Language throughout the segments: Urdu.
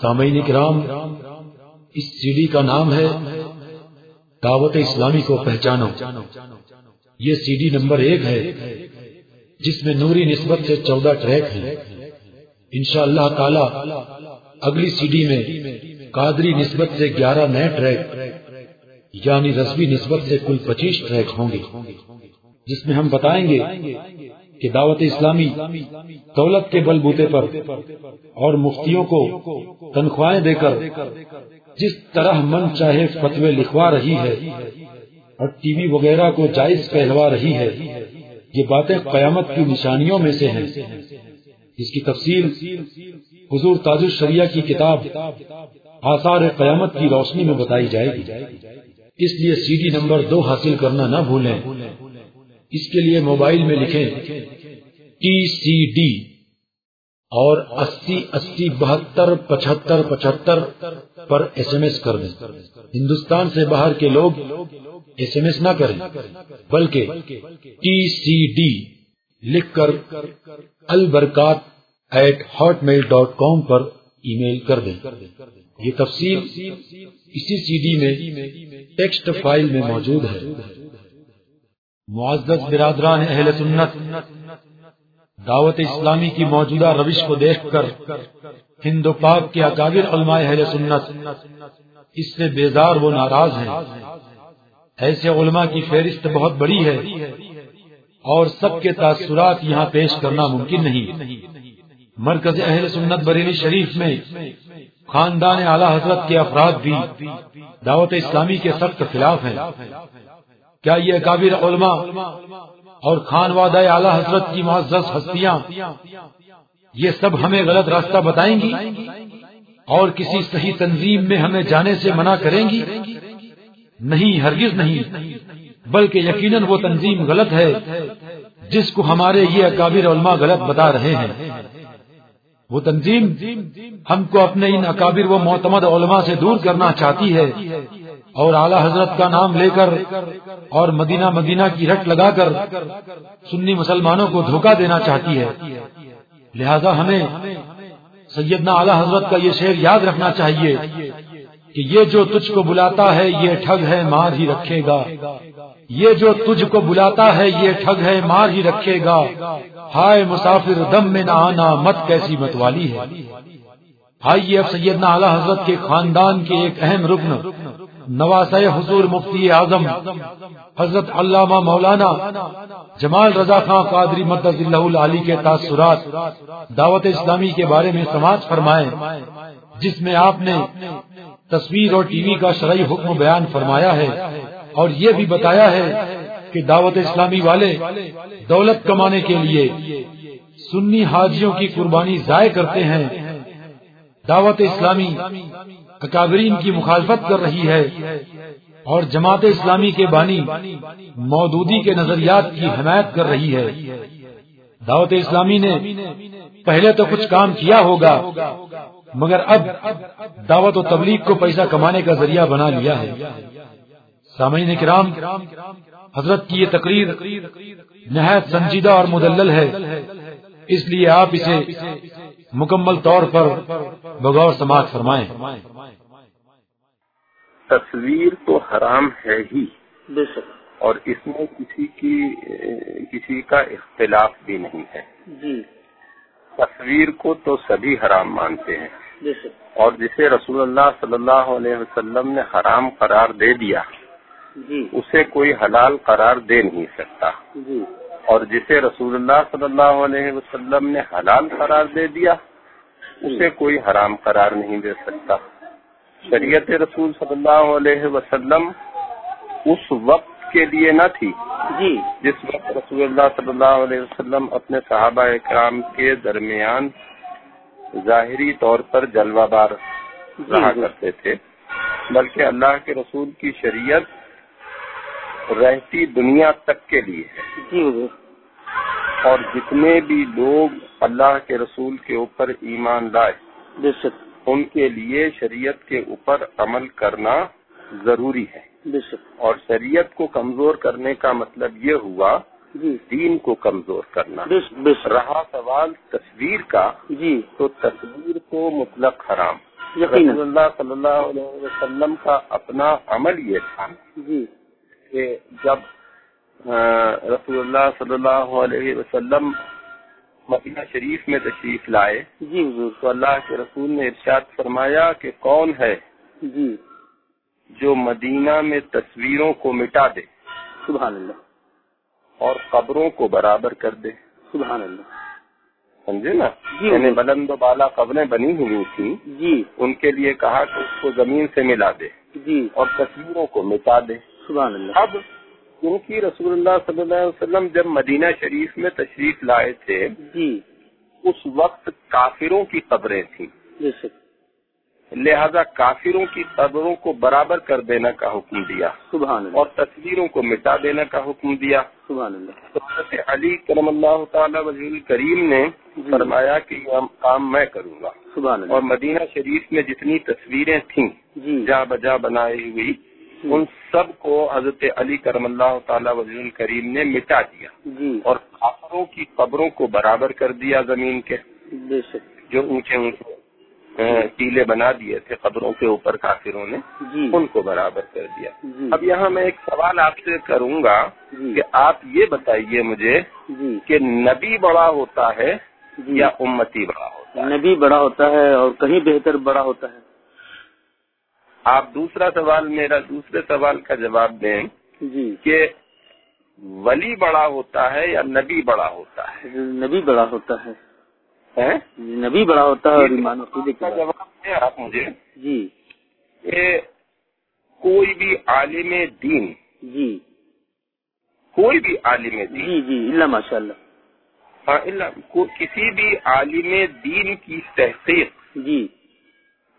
سامعین کرام اس سی ڈی کا نام ہے دعوت اسلامی کو پہچانو۔ یہ سی ڈی نمبر ایک ہے، جس میں نوری نسبت سے چودہ ٹریک ہیں۔ انشاء اللہ تعالی، اگلی سی ڈی میں قادری نسبت سے گیارہ نئے ٹریک یعنی رسبی نسبت سے کل پچیس ٹریک ہوں گے، جس میں ہم بتائیں گے کہ دعوت اسلامی دولت کے بل بوتے پر اور مفتیوں کو تنخواہیں دے کر جس طرح من چاہے فتوے لکھوا رہی ہے اور ٹی وی وغیرہ کو جائز کہلوا رہی ہے، یہ باتیں قیامت کی نشانیوں میں سے ہیں۔ اس کی تفصیل حضور تاج الشریعہ کی کتاب آثار قیامت کی روشنی میں بتائی جائے گی۔ اس لیے سی ڈی نمبر دو حاصل کرنا نہ بھولیں۔ اس کے لیے موبائل میں لکھیں۔ ٹی سی ڈی اور اسی اسی بہتر پچہتر پچہتر پر ایس ایم ایس کر دیں۔ ہندوستان سے باہر کے لوگ ایس ایم ایس نہ کریں، بلکہ ٹی سی ڈی لکھ کر Albarkat at Hotmail dot com per email کر دیں۔ یہ تفصیل اسی سی ڈی میں ٹیکسٹ فائل میں موجود ہے۔ معزز برادران اہل سنت دعوت اسلامی کی موجودہ روش کو دیکھ کر ہند و پاک کے اکابر علماء اہل سنت اس سے بیزار وہ ناراض ہیں۔ ایسے علماء کی فہرست بہت بڑی ہے اور سب کے تاثرات یہاں پیش کرنا ممکن نہیں۔ مرکز اہل سنت بریلی شریف میں خاندان اعلی حضرت کے افراد بھی دعوت اسلامی کے سخت خلاف ہیں۔ کیا یہ کابر علماء اور خان واد اعلی حضرت کی معزز ہستیاں، یہ سب ہمیں غلط راستہ بتائیں گی اور کسی صحیح تنظیم میں ہمیں جانے سے منع کریں گی؟ نہیں، ہرگز نہیں، بلکہ یقیناً وہ تنظیم غلط ہے جس کو ہمارے یہ اکابر علماء غلط بتا رہے ہیں۔ وہ تنظیم ہم کو اپنے ان اکابر و معتمد علماء سے دور کرنا چاہتی ہے۔ اور اعلی حضرت کا نام لے کر اور مدینہ مدینہ کی رٹ لگا کر سنی مسلمانوں کو دھوکہ دینا چاہتی ہے۔ لہذا ہمیں سیدنا اعلی حضرت کا یہ شعر یاد رکھنا چاہیے کہ یہ جو تجھ کو بلاتا ہے یہ ٹھگ ہے، مار ہی رکھے گا۔ یہ جو تجھ کو بلاتا ہے یہ ٹھگ ہے، مار ہی رکھے گا۔ ہائے مسافر، دم میں نہ آنا، مت کیسی مت والی ہے۔ آئیے اب سیدنا اعلی حضرت کے خاندان کے ایک اہم رکن نواز حضور مفتی اعظم حضرت علامہ مولانا جمال رضا خان قادری مدد اللہ علی کے تاثرات دعوت اسلامی کے بارے میں سماج فرمائے جس میں آپ نے تصویر اور ٹی وی کا شرعی حکم بیان فرمایا ہے اور یہ بھی بتایا ہے کہ دعوت اسلامی والے دولت کمانے کے لیے سنی حاجیوں کی قربانی ضائع کرتے ہیں دعوت اسلامی اکابرین کی مخالفت کر رہی ہے اور جماعت اسلامی کے بانی مودودی کے نظریات کی حمایت کر رہی ہے۔ دعوت اسلامی نے پہلے تو کچھ کام کیا ہوگا، مگر اب دعوت و تبلیغ کو پیسہ کمانے کا ذریعہ بنا لیا ہے۔ سامعین کرام، حضرت کی یہ تقریر نہایت سنجیدہ اور مدلل ہے۔ اس لیے آپ اسے مکمل طور پر بغور سماج فرمائیں۔ تصویر تو حرام ہے ہی۔ اور اس میں کسی کی کسی کا اختلاف بھی نہیں ہے۔ جی۔ تصویر کو تو سبھی حرام مانتے ہیں۔ اور جسے رسول اللہ صلی اللہ علیہ وسلم نے حرام قرار دے دیا جی۔ اسے کوئی حلال قرار دے نہیں سکتا۔ جی۔ اور جسے رسول اللہ صلی اللہ علیہ وسلم نے حلال قرار دے دیا اسے کوئی حرام قرار نہیں دے سکتا۔ شریعت رسول صلی اللہ علیہ وسلم اس وقت کے لیے نہ تھی۔ جی۔ جس وقت رسول اللہ صلی اللہ علیہ وسلم اپنے صحابہ اکرام کے درمیان ظاہری طور پر جلوہ بار جی، رہا۔ کرتے تھے بلکہ اللہ کے رسول کی شریعت رہتی دنیا تک کے لیے ہے۔ جی، اور جتنے بھی لوگ اللہ کے رسول کے اوپر ایمان لائے ان کے لیے شریعت کے اوپر عمل کرنا ضروری ہے۔ اور شریعت کو کمزور کرنے کا مطلب یہ ہوا جی۔ دین کو کمزور کرنا۔ رہا سوال تصویر کا جی۔ تو تصویر کو مطلق حرام۔ رسول اللہ صلی اللہ علیہ وسلم کا اپنا عمل یہ تھا۔ جی۔ کہ جب رسول اللہ صلی اللہ علیہ وسلم مدینہ شریف میں تشریف لائے جی حضور۔ تو اللہ کے رسول نے ارشاد فرمایا کہ کون ہے جی۔ جو مدینہ میں تصویروں کو مٹا دے سبحان اللہ۔ اور قبروں کو برابر کر دے۔ سبحان اللہ۔ سمجھے نا؟ جی یعنی بلند و بالا قبریں بنی ہوئی تھیں جی۔ ان کے لیے کہا کہ اس کو زمین سے ملا دے جی۔ اور تصویروں کو مٹا دے۔ سبحان اللہ۔ اب کیونکہ رسول اللہ صلی اللہ علیہ وسلم جب مدینہ شریف میں تشریف لائے تھے جی۔ اس وقت کافروں کی قبریں تھیں۔ لہذا کافروں کی قبروں کو برابر کر دینے کا حکم دیا۔ سبحان اللہ۔ اور تصویروں کو مٹا دینے کا حکم دیا۔ سبحان اللہ۔ حضرت علی کرم اللہ تعالی وزیر کریم نے جی۔ فرمایا کہ یہ کام میں کروں گا۔ سبحان اور اللہ مدینہ شریف میں جتنی تصویریں تھیں جی۔ جا بجا بنائی ہوئی ان سب کو حضرت علی کرم اللہ تعالی وزیر کریم نے مٹا دیا جی۔ اور کافروں کی قبروں کو برابر کر دیا زمین کے۔ بے شک۔ جو اونچے اونچے ٹیلے بنا دیے تھے قبروں کے اوپر کافروں نے جی۔ ان کو برابر کر دیا۔ جی۔ اب یہاں میں ایک سوال آپ سے کروں گا جی۔ کہ آپ یہ بتائیے مجھے کہ نبی بڑا ہوتا ہے یا امتی بڑا ہوتا ہے؟ نبی بڑا ہوتا ہے اور کہیں بہتر بڑا ہوتا ہے؟ آپ دوسرا سوال میرا دوسرے سوال کا جواب دیں جی۔ کہ ولی بڑا ہوتا ہے یا نبی بڑا ہوتا ہے؟ نبی بڑا ہوتا ہے؟ نبی بڑا ہوتا ہے اور کا جواب دیں آپ مجھے جی۔ کہ کوئی بھی عالم دین جی۔ کوئی بھی عالم دین۔ جی جی اللہ ماشاء اللہ ہاں، اللہ کو کسی بھی عالم دین کی تحقیق جی۔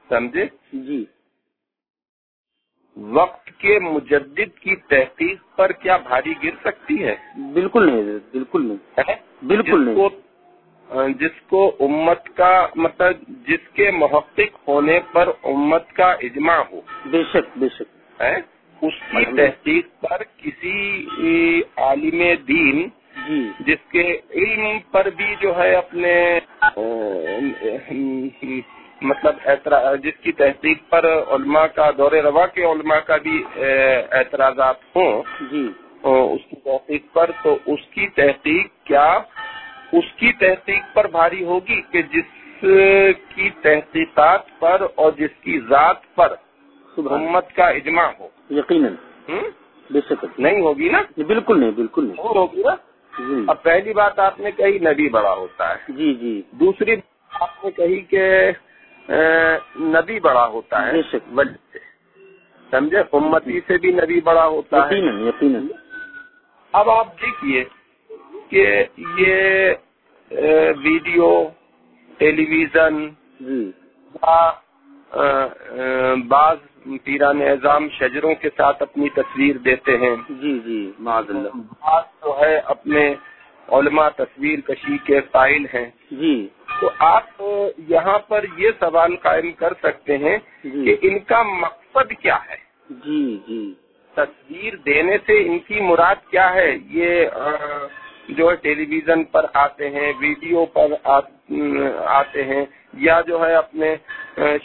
سمجھے؟ جی۔ وقت کے مجدد کی تحقیق پر کیا بھاری گر سکتی ہے؟ بالکل نہیں بالکل نہیں؟ بالکل نہیں۔ جس کو امت کا مطلب جس کے محقق ہونے پر امت کا اجماع ہو۔ بے شک بے شک۔ اس کی تحقیق پر کسی عالم دین جی۔ جس کے علم پر بھی جو ہے اپنے مطلب جس کی تحقیق پر علماء کا دور روا کے علماء کا بھی اعتراضات ہوں جی۔ اس کی تحقیق پر تو اس کی تحقیق کیا؟ اس کی تحقیق پر بھاری ہوگی کہ جس کی تحقیقات پر اور جس کی ذات پر امت کا اجماع ہو۔ یقیناً؟ بے شک۔ نہیں ہوگی نا؟ بالکل نہیں بالکل نہیں۔ ہوگی نا؟ جی۔ اب پہلی بات آپ نے کہی نبی بڑا ہوتا ہے۔ جی جی۔ دوسری بات آپ نے کہی کہ نبی بڑا ہوتا ہے۔ ولی سے سمجھے؟ امتی سے بھی نبی بڑا ہوتا ہے۔ یقیناً اب آپ دیکھیے کہ یہ ویڈیو ٹیلی ویژن جی بعض پیران اعظام شجروں کے ساتھ اپنی تصویر دیتے ہیں۔ جی جی اللہ بعض جو ہے اپنے علماء تصویر کشی کے قائل ہیں۔ جی۔ تو آپ یہاں پر یہ سوال قائم کر سکتے ہیں جی۔ کہ ان کا مقصد کیا ہے؟ جی جی۔ تصویر دینے سے ان کی مراد کیا ہے؟ یہ جو ہے ٹیلی ویژن پر آتے ہیں ویڈیو پر آتے ہیں یا جو ہے اپنے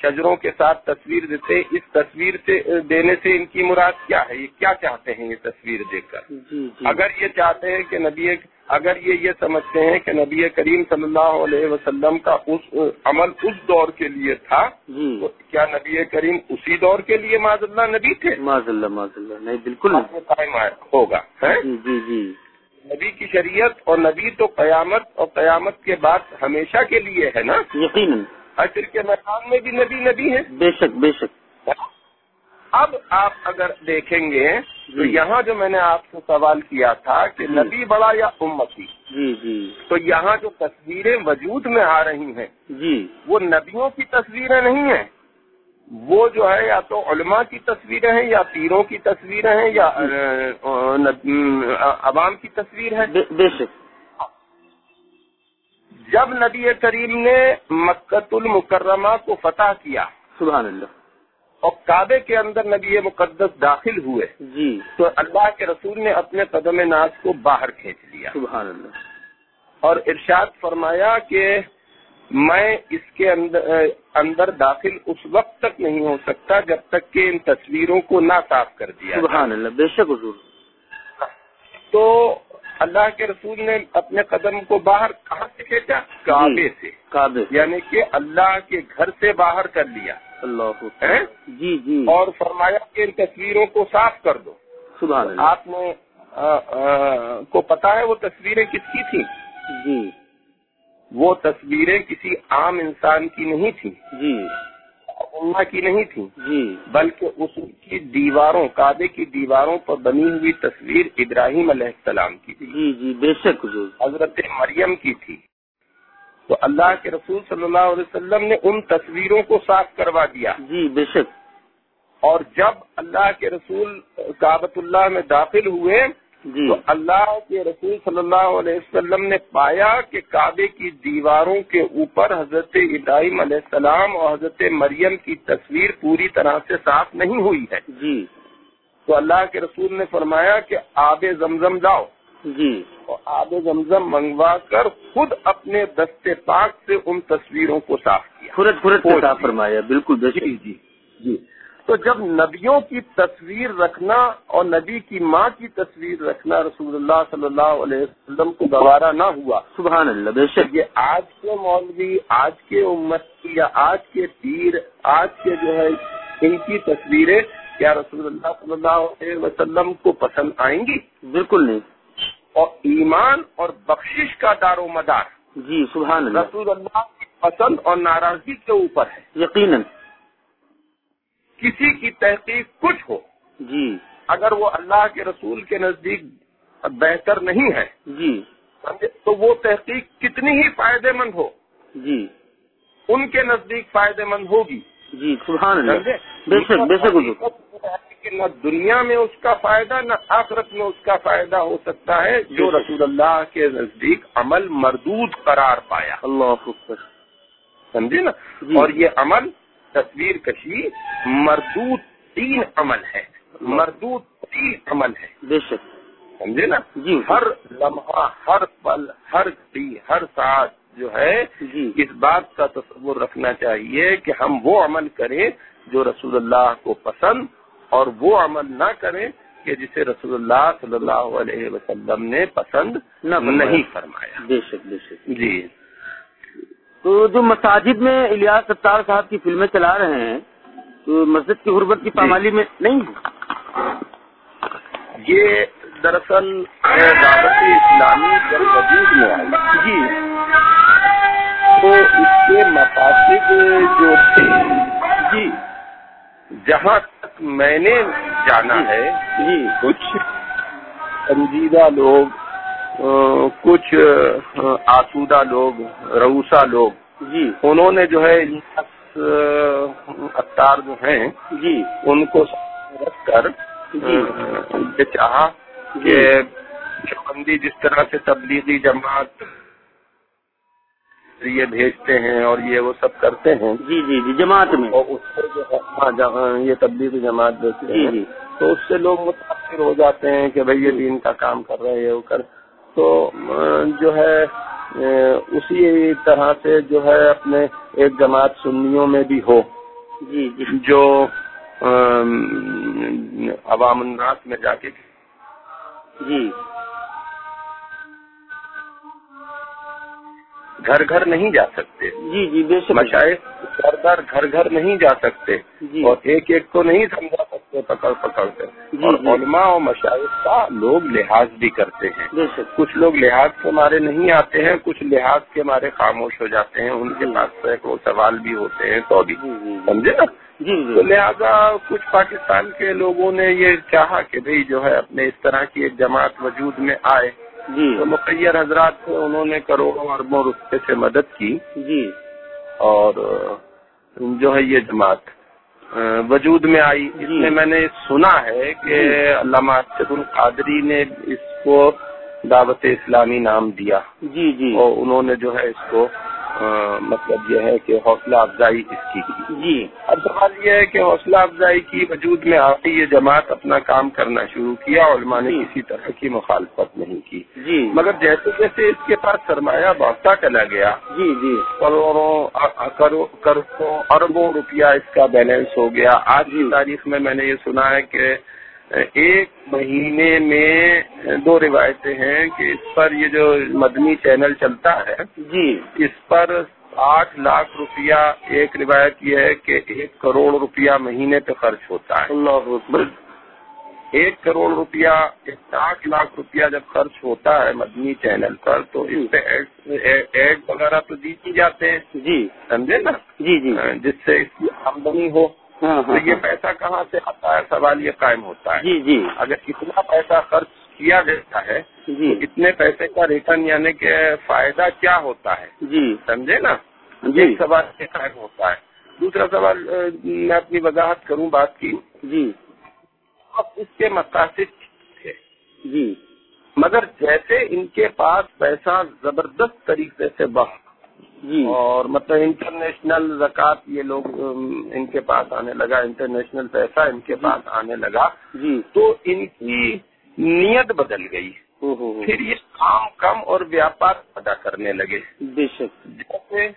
شجروں کے ساتھ تصویر دیتے اس تصویر سے دینے سے ان کی مراد کیا ہے؟ یہ کیا چاہتے ہیں یہ تصویر دیکھ کر؟ جی جی۔ اگر یہ چاہتے ہیں کہ نبی اگر یہ یہ سمجھتے ہیں کہ نبی کریم صلی اللہ علیہ وسلم کا اس عمل اس دور کے لیے تھا جی۔ تو کیا نبی کریم اسی دور کے لیے معذ اللہ نبی تھے؟ معاذ اللہ معاذ اللہ۔ نہیں بالکل۔ ہوگا جی جی جی۔ نبی کی شریعت اور نبی تو قیامت اور قیامت کے بعد ہمیشہ کے لیے ہے نا؟ یقیناً۔ عصر کے میدان میں بھی نبی نبی ہے بے شک بے شک۔ اب آپ اگر دیکھیں گے تو جی۔ یہاں جو میں نے آپ سے سوال کیا تھا کہ جی۔ نبی بڑا یا امتی؟ جی جی۔ تو یہاں جو تصویریں وجود میں آ رہی ہیں جی۔ وہ نبیوں کی تصویریں نہیں ہیں۔ وہ جو ہے یا تو علماء کی تصویریں ہیں یا پیروں کی تصویریں ہیں یا عوام کی تصویر ہے بے- بے شک. جب نبی کریم نے مکت المکرمہ کو فتح کیا سبحان اللہ. اور کعبے کے اندر نبی مقدس داخل ہوئے جی. تو اللہ کے رسول نے اپنے قدم ناز کو باہر کھینچ لیا۔ سبحان اللہ. اور ارشاد فرمایا کہ میں اس کے اندر اندر داخل اس وقت تک نہیں ہو سکتا جب تک کہ ان تصویروں کو نہ صاف کر دیا سبحان اللہ بے شک حضور۔ تو اللہ کے رسول نے اپنے قدم کو باہر کہاں سے کھینچا؟ کعبے سے۔ کعبے یعنی کہ اللہ کے گھر سے باہر کر لیا۔ اللہ؟ جی جی۔ اور فرمایا کہ ان تصویروں کو صاف کر دو۔ سبحان اللہ۔ آپ نے کو پتا ہے وہ تصویریں کس کی تھیں؟ جی۔ وہ تصویریں کسی عام انسان کی نہیں تھیں جی۔ امہ کی نہیں تھیں جی۔ بلکہ اس کی دیواروں کعبے کی دیواروں پر بنی ہوئی تصویر ابراہیم علیہ السلام کی تھی۔ جی جی بے شک حضرت مریم کی تھی۔ تو اللہ کے رسول صلی اللہ علیہ وسلم نے ان تصویروں کو صاف کروا دیا۔ جی بے شک۔ اور جب اللہ کے رسول کابت اللہ میں داخل ہوئے جی۔ تو اللہ کے رسول صلی اللہ علیہ وسلم نے پایا کہ کعبے کی دیواروں کے اوپر حضرت ابراہیم علیہ السلام اور حضرت مریم کی تصویر پوری طرح سے صاف نہیں ہوئی ہے۔ جی۔ تو اللہ کے رسول نے فرمایا کہ آب زمزم لاؤ جی۔ اور آب زمزم منگوا کر خود اپنے دستے پاک سے ان تصویروں کو صاف کیا۔ سے صاف فرمایا بالکل جی جی جی۔ تو جب نبیوں کی تصویر رکھنا اور نبی کی ماں کی تصویر رکھنا رسول اللہ صلی اللہ علیہ وسلم کو گوارا نہ ہوا سبحان اللہ بے شک۔ یہ آج کے مولوی آج کے امت یا آج کے پیر آج کے جو ہے ان کی تصویریں کیا رسول اللہ صلی اللہ علیہ وسلم کو پسند آئیں گی؟ بالکل نہیں۔ اور ایمان اور بخشش کا دار و مدار۔ جی سبحان اللہ۔ رسول اللہ کی پسند اور ناراضگی کے اوپر ہے۔ یقیناً۔ کسی کی تحقیق کچھ ہو جی۔ اگر وہ اللہ کے رسول کے نزدیک بہتر نہیں ہے جی؟ تو وہ تحقیق کتنی ہی فائدے مند ہو۔ جی۔ ان کے نزدیک فائدے مند ہوگی۔ جی سبحان اللہ؟ بے شک بے شک نہ دنیا میں اس کا فائدہ نہ آخرت میں اس کا فائدہ ہو سکتا ہے جو رسول اللہ کے نزدیک عمل مردود قرار پایا۔ اللہ سمجھے نا؟ جی۔ اور یہ عمل تصویر کشی مردود تین عمل ہے۔ مردود تین عمل ہے۔ بے شک۔ سمجھے نا؟ جی۔ ہر لمحہ ہر پل ہر گھڑی ہر ساتھ جو ہے جی۔ اس بات کا تصور رکھنا چاہیے کہ ہم وہ عمل کریں جو رسول اللہ کو پسند اور وہ عمل نہ کریں کہ جسے رسول اللہ صلی اللہ علیہ وسلم نے پسند نہ۔ نہیں فرمایا۔ بے شک بے شک۔ جی۔ تو جو مساجد میں الیاس ستار صاحب کی فلمیں چلا رہے ہیں تو مسجد کی غربت کی پامالی میں نہیں؟ یہ دراصل اسلامی وجود میں آئی۔ جی۔ تو اس کے مقاصد جو تھے جی۔ جہاں تک میں نے جانا ہے جی۔ کچھ سنجیدہ لوگ کچھ آسودہ لوگ روسا لوگ جی۔ انہوں نے جو ہے اتار جو ہیں جی۔ ان کو رکھ کر جی۔ یہ چاہا کہ چوبندی جس طرح سے تبلیغی جماعت یہ بھیجتے ہیں اور یہ وہ سب کرتے ہیں جی جی جی جماعت میں۔ اور اس سے جو ہاں جہاں یہ تبلیغی جماعت بھیجتے جی ہیں جی۔ تو اس سے لوگ متاثر ہو جاتے ہیں کہ بھئی یہ دین کا کام کر رہے ہیں وہ کر تو جو ہے اسی طرح سے جو ہے اپنے ایک جماعت سنیوں میں بھی ہو جی جی۔ جو عوام الناس میں جا کے۔ جی۔ گھر گھر نہیں جا سکتے۔ جی جی بے شک۔ مشاہد گھر گھر گھر گھر نہیں جا سکتے۔ جی۔ اور ایک ایک کو نہیں سمجھا سکتے پکڑ پکڑ کر جی، اور جی۔ علماء اور مشاہد کا لوگ لحاظ بھی کرتے ہیں۔ کچھ لوگ لحاظ کے مارے نہیں آتے ہیں کچھ لحاظ کے مارے خاموش ہو جاتے ہیں۔ ان کے جی۔ پاس سینکڑوں سوال بھی ہوتے ہیں تو بھی۔ سمجھے نا؟ تو لہذا کچھ پاکستان کے لوگوں نے یہ چاہا کہ بھئی جو ہے اپنے اس طرح کی ایک جماعت وجود میں آئے۔ تو مقیر حضرات تھے انہوں نے کروڑوں اربوں روپے سے مدد کی۔ جی۔ اور جو ہے یہ جماعت وجود میں آئی۔ اس جی۔ میں میں نے سنا ہے کہ علامہ ارشد القادری نے اس کو دعوت اسلامی نام دیا۔ جی جی۔ اور انہوں نے جو ہے اس کو مطلب یہ ہے کہ حوصلہ افزائی اس کی۔ جی۔ اب سوال یہ ہے کہ حوصلہ افزائی کی وجود میں آتی یہ جماعت اپنا کام کرنا شروع کیا علماء نے جی۔ کسی طرح کی مخالفت نہیں کی۔ جی۔ مگر جیسے جیسے اس کے پاس سرمایہ بڑھتا چلا گیا جی جی۔ کروڑوں اربوں روپیہ اس کا بیلنس ہو گیا۔ آج کی تاریخ میں میں نے یہ سنا ہے کہ ایک مہینے میں دو روایتیں ہیں کہ اس پر یہ جو مدنی چینل چلتا ہے جی۔ اس پر آٹھ لاکھ روپیہ ایک روایت یہ ہے کہ ایک کروڑ روپیہ مہینے پہ خرچ ہوتا ہے۔ اللہ ایک کروڑ روپیہ آٹھ لاکھ روپیہ جب خرچ ہوتا ہے مدنی چینل پر تو اس پہ ایڈ وغیرہ تو دی جاتے ہیں۔ جی۔ سمجھے نا؟ جی جی۔ جس سے اس کی آمدنی ہو۔ تو ہاں، یہ ہاں۔ پیسہ کہاں سے آتا ہے؟ سوال یہ قائم ہوتا ہے۔ جی جی۔ اگر اتنا پیسہ خرچ کیا جاتا ہے جی۔ اتنے پیسے کا ریٹرن یعنی کہ فائدہ کیا ہوتا ہے؟ جی۔ سمجھے نا؟ جی۔ سوال یہ قائم ہوتا ہے۔ دوسرا سوال میں اپنی وضاحت کروں بات کی۔ جی۔ اب اس کے مقاصد تھے۔ جی۔ مگر جیسے ان کے پاس پیسہ زبردست طریقے سے جی اور مطلب انٹرنیشنل زکات یہ لوگ ان کے پاس آنے لگا انٹرنیشنل پیسہ ان کے پاس آنے لگا۔ جی۔ تو ان کی نیت بدل گئی۔ پھر یہ کام کم اور ویاپار ادا کرنے لگے۔ بے شک۔ جیسے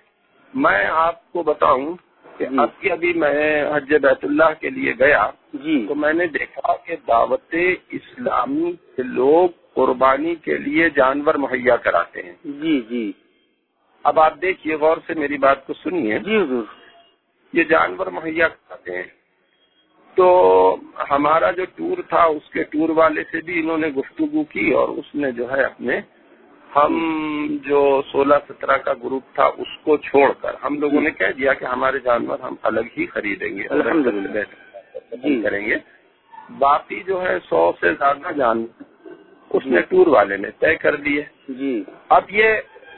میں آپ کو بتاؤں کہ جی۔ اب کی ابھی میں حج بیت اللہ کے لیے گیا جی۔ تو میں نے دیکھا کہ دعوت اسلامی کے لوگ قربانی کے لیے جانور مہیا کراتے ہیں۔ جی جی۔ اب آپ دیکھیے غور سے میری بات کو سنیے۔ جی حضور۔ یہ جانور مہیا کرتے ہیں۔ تو ہمارا جو ٹور تھا اس کے ٹور والے سے بھی انہوں نے گفتگو کی اور اس نے جو ہے اپنے ہم جو سولہ سترہ کا گروپ تھا اس کو چھوڑ کر ہم لوگوں نے کہہ دیا کہ ہمارے جانور ہم الگ ہی خریدیں گے الحمد جی۔ کریں گے۔ باقی جو ہے سو سے زیادہ جانور اس نے ٹور والے نے طے کر دیے۔ جی۔ اب یہ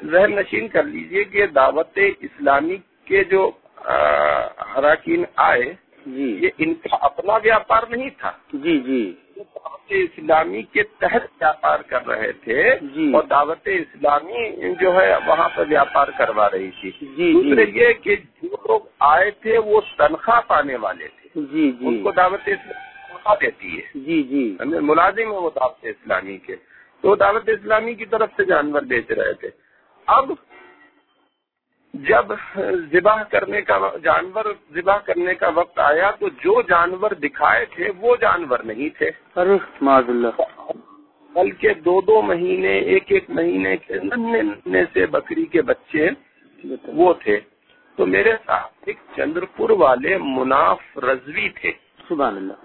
ذہن نشین کر لیجیے کہ دعوت اسلامی کے جو اراکین آئے جی۔ یہ ان کا اپنا ویاپار نہیں تھا۔ جی جی۔ دعوت اسلامی کے تحت ویاپار کر رہے تھے جی۔ اور دعوت اسلامی جو ہے وہاں پر ویاپار کروا رہی تھی۔ جی دوسرے یہ کہ جو لوگ آئے تھے وہ تنخواہ پانے والے تھے۔ جی جی۔ ان کو دعوت اسلامی تنخواہ دیتی ہے۔ جی جی۔ ملازم ہے وہ دعوت اسلامی کے۔ تو دعوت اسلامی کی طرف سے جانور بیچ رہے تھے۔ اب جب ذبح کرنے کا جانور ذبح کرنے کا وقت آیا تو جو جانور دکھائے تھے وہ جانور نہیں تھے۔ اللہ بلکہ دو دو مہینے ایک ایک مہینے کے ننے سے بکری کے بچے وہ تھے۔ تو میرے ساتھ ایک چندر پور والے مناف رضوی تھے۔ سبحان اللہ۔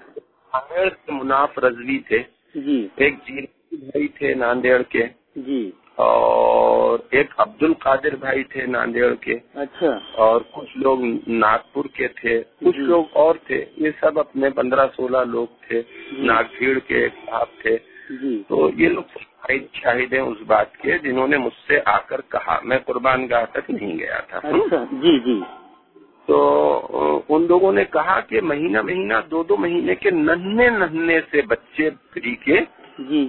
مناف رضوی تھے۔ جی۔ ایک جی بھائی تھے ناندیڑ کے۔ جی۔ اور ایک عبد القادر بھائی تھے ناندیڑ کے۔ اچھا۔ اور کچھ لوگ ناگپور کے تھے کچھ جی۔ لوگ اور تھے۔ یہ سب اپنے پندرہ سولہ لوگ تھے جی۔ ناگھیڑ کے ایک صاحب تھے۔ جی۔ تو یہ لوگ شاہد ہیں اس بات کے جنہوں نے مجھ سے آ کر کہا میں قربان گاہ تک نہیں گیا تھا۔ اچھا، جی جی۔ تو ان لوگوں نے کہا کہ مہینہ مہینہ دو دو مہینے کے نہنے نہنے سے بچے فری کے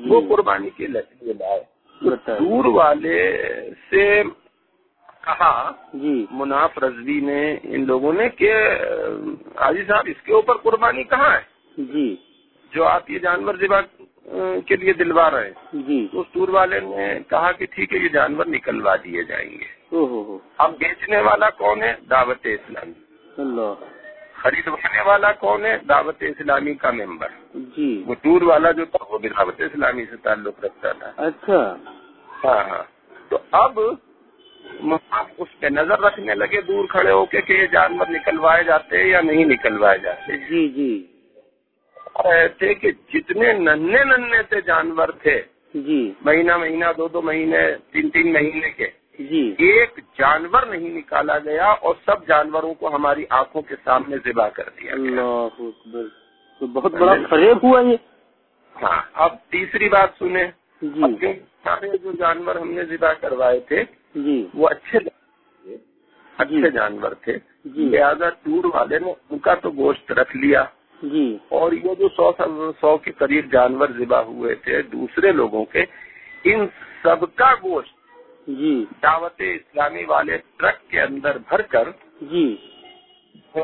وہ قربانی کے لکڑی لائے۔ دور والے سے کہا جی۔ مناف رضوی نے ان لوگوں نے کہ حاجی صاحب اس کے اوپر قربانی کہاں ہے؟ جی۔ جو آپ یہ جانور ذبح کے لیے دلوا رہے ہیں۔ جی۔ اس ٹور والے نے کہا کہ ٹھیک ہے یہ جانور نکلوا دیے جائیں گے۔ اب بیچنے والا کون ہے؟ دعوت اسلامی۔ اللہ۔ خریدوانے والا کون ہے؟ دعوت اسلامی کا ممبر۔ جی۔ وہ ٹور والا جو تھا وہ بھی دعوت اسلامی سے تعلق رکھتا تھا۔ اچھا۔ ہاں ہاں۔ تو اب اس پہ نظر رکھنے لگے دور کھڑے ہو کے کہ یہ جانور نکلوائے جاتے یا نہیں نکلوائے جاتے۔ جی جی۔ تھے کہ جتنے ننے ننے سے جانور تھے جی۔ مہینہ مہینہ دو دو مہینے تین تین مہینے کے۔ جی۔ ایک جانور نہیں نکالا گیا اور سب جانوروں کو ہماری آنکھوں کے سامنے ذبح کر دیا اللہ تو بہت بڑا فریب ہوا یہ۔ ہاں اب تیسری بات سنیں۔ جی۔ سارے جو جانور ہم نے ذبح کروائے تھے جی۔ وہ اچھے اچھے جانور تھے۔ جی۔ لہٰذا ٹور والے نے ان کا تو گوشت رکھ لیا۔ جی۔ اور یہ جو سو سو کے قریب جانور ذبح ہوئے تھے دوسرے لوگوں کے ان سب کا گوشت جی۔ دعوت اسلامی والے ٹرک کے اندر بھر کر جی۔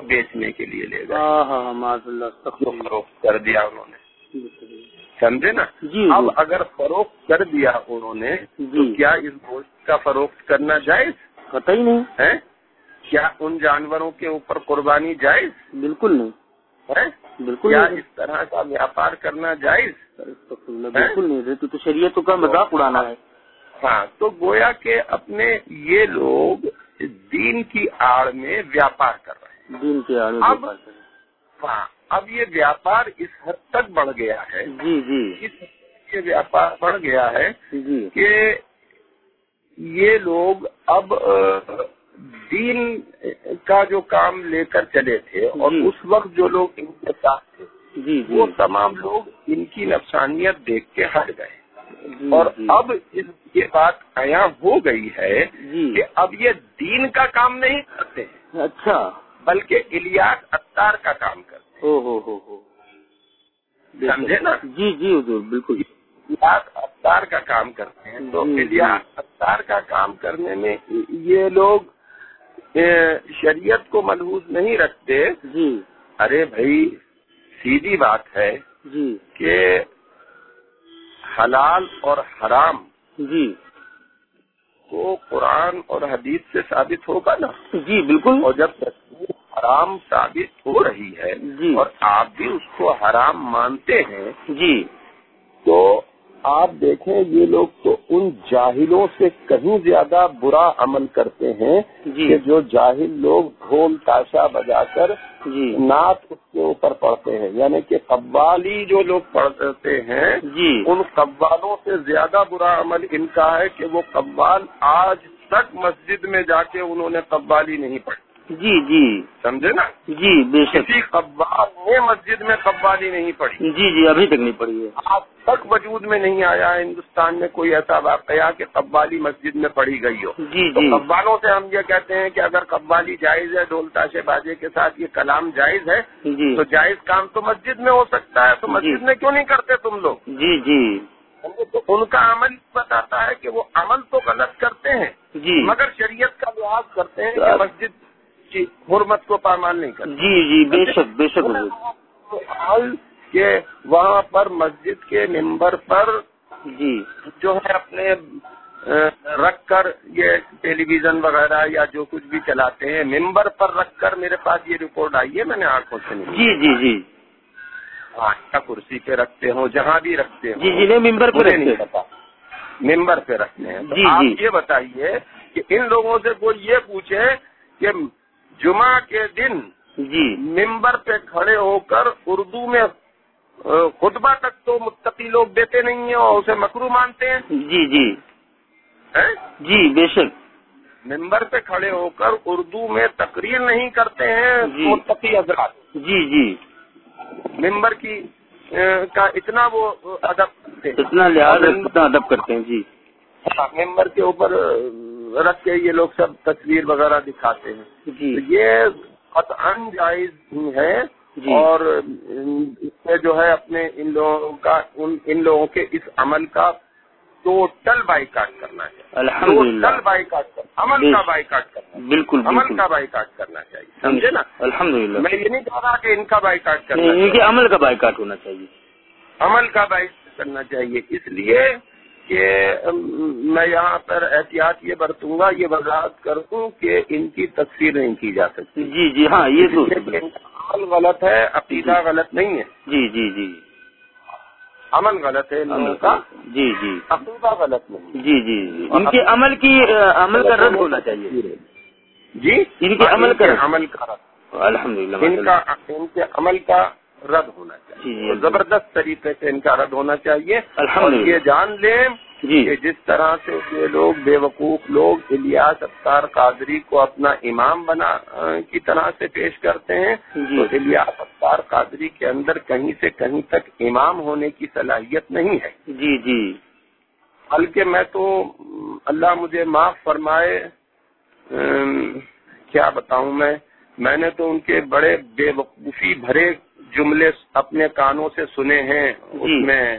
بیچنے کے لیے لے گئے۔ ہاں ہاں ماشاء فروخت کر دیا انہوں نے۔ سمجھے نا؟ جی اب اگر فروخت کر دیا انہوں نے تو کیا اس گوشت کا فروخت کرنا جائز؟ پتہ ہی نہیں۔ ہے کیا ان جانوروں کے اوپر قربانی جائز؟ بالکل نہیں۔ ہے بالکل کیا اس طرح کا ویاپار کرنا جائز؟ بالکل نہیں۔ تو شریعت کا مذاق اڑانا ہے۔ ہاں تو گویا کہ اپنے یہ لوگ دین کی آڑ میں ویاپار کر رہے ہیں۔ دین کی آڑ میں اب-۔ ہاں اب یہ ویاپار اس حد تک بڑھ گیا ہے۔ جی جی۔ اس حد تک یہ ویاپار بڑھ گیا ہے جی۔ کہ یہ لوگ اب دین کا جو کام لے کر چلے تھے اور جی۔ اس وقت جو لوگ ان کے ساتھ تھے جی جی۔ وہ تمام لوگ ان کی نفسانیت دیکھ کے ہٹ گئے۔ اور جی۔ اب اس یہ بات عیاں ہو گئی ہے جی۔ کہ اب یہ دین کا کام نہیں کرتے اچھا۔ بلکہ الیاس اتار کا کام کرتے ہو ہو ہو ہو۔ سمجھے نا؟ جی جی حضور بالکل۔ الیاس اتار کا کام کرتے ہیں۔ تو جی، جی۔ الیاس اتار کا کام کرنے میں یہ لوگ شریعت کو ملحوظ نہیں رکھتے۔ جی۔ ارے بھائی سیدھی بات ہے جی۔ کہ حلال اور حرام جی۔ کو قرآن اور حدیث سے ثابت ہوگا نا؟ جی بالکل۔ اور جب تصویر حرام ثابت ہو رہی ہے جی۔ اور آپ بھی اس کو حرام مانتے ہیں جی۔ تو آپ دیکھیں یہ لوگ تو ان جاہلوں سے کہیں زیادہ برا عمل کرتے ہیں جی۔ کہ جو جاہل لوگ ڈھول تاشا بجا کر جی۔ نعت اس کے اوپر پڑھتے ہیں۔ یعنی کہ قوالی جو لوگ پڑھتے ہیں جی۔ ان قوالوں سے زیادہ برا عمل ان کا ہے کہ وہ قوال آج تک مسجد میں جا کے انہوں نے قوالی نہیں پڑھی۔ جی جی۔ سمجھے نا؟ جی بے شک۔ کسی قوال نے مسجد میں قوالی نہیں پڑھی۔ جی جی ابھی تک نہیں پڑی ہے۔ آج تک وجود میں نہیں آیا ہندوستان میں کوئی ایسا واقعہ کہ قوالی مسجد میں پڑھی گئی ہو۔ جی جی۔ قوالوں سے ہم یہ کہتے ہیں کہ اگر قوالی جائز ہے ڈھول تاشے بازے کے ساتھ یہ کلام جائز ہے جی۔ تو جائز کام تو مسجد میں ہو سکتا ہے تو مسجد جی۔ میں کیوں نہیں کرتے تم لوگ؟ جی جی۔ تو ان کا عمل بتاتا ہے کہ وہ عمل تو غلط کرتے ہیں جی۔ مگر شریعت کا لحاظ کرتے ہیں کہ مسجد کی حرمت کو پامال نہیں کرتے جی جی بے شک بے شک۔ حال کہ وہاں پر مسجد کے ممبر پر جی۔ جو ہے اپنے رکھ کر یہ ٹیلی ویژن وغیرہ یا جو کچھ بھی چلاتے ہیں ممبر پر رکھ کر میرے پاس یہ رپورٹ آئی ہے میں نے آنکھوں سے نہیں جی جی جی۔ ہاں یا کرسی پہ رکھتے ہوں جہاں بھی رکھتے ہوں۔ جی جی نہیں ممبر پہ نہیں پتا۔ ممبر پہ رکھتے ہیں۔ تو جی، آپ جی۔ یہ بتائیے کہ ان لوگوں سے کوئی یہ پوچھے کہ جمعہ کے دن جی۔ ممبر پہ کھڑے ہو کر اردو میں خطبہ تک تو متقی لوگ دیتے نہیں ہیں اور اسے مکرو مانتے ہیں؟ جی جی؟ جی بے شک۔ ممبر پہ کھڑے ہو کر اردو میں تقریر نہیں کرتے ہیں جی۔ متقی حضرات۔ جی جی۔ ممبر کی کا اتنا وہ ادب اتنا لحاظ اتنا ادب کرتے ہیں جی۔ ہاں، ممبر کے اوپر رکھ کے یہ لوگ سب تصویر وغیرہ دکھاتے ہیں۔ جی۔ یہ قطعا جائز ہے۔ جی۔ اور اس میں جو ہے اپنے ان لوگوں کا ان ان لوگوں کے اس عمل کا ٹوٹل بائی کاٹ کرنا چاہیے ٹوٹل بائی کاٹ کرنا عمل کا بائی کاٹ کرنا بالکل عمل کا بائی کاٹ کرنا چاہیے سمجھے نا؟ الحمد للہ میں یہ نہیں کہہ رہا کہ ان کا بائی کاٹ کرنا ان کے عمل کا بائیکاٹ ہونا چاہیے۔ عمل کا باعث کرنا چاہیے۔ اس لیے کہ میں یہاں پر احتیاط یہ برتوں گا یہ وضاحت کروں کہ ان کی تصویر نہیں کی جا سکتی۔ جی جی ہاں یہ تو عمل غلط ہے عقیدہ غلط نہیں ہے۔ جی جی جی۔ عمل غلط ہے کا جی جی۔ عقیدہ غلط نہیں جی جی جی۔ ان کے عمل کی عمل کا رد ہونا چاہیے۔ جی؟ ان کے عمل کا عمل کا الحمد للہ ان کا ان کے عمل کا رد ہونا جی، چاہیے۔ جی، اور زبردست طریقے سے ان کا رد ہونا چاہیے۔ اور۔ یہ جان لیں جی۔ کہ جس طرح سے یہ لوگ بے وقوف لوگ الیاس اختار قادری کو اپنا امام بنا کی طرح سے پیش کرتے ہیں جی۔ تو الیاس اختار قادری کے اندر کہیں سے کہیں تک امام ہونے کی صلاحیت نہیں ہے۔ جی جی۔ بلکہ میں تو اللہ مجھے معاف فرمائے کیا بتاؤں میں میں نے تو ان کے بڑے بے وقوفی بھرے جملے اپنے کانوں سے سنے ہیں اس جی۔ میں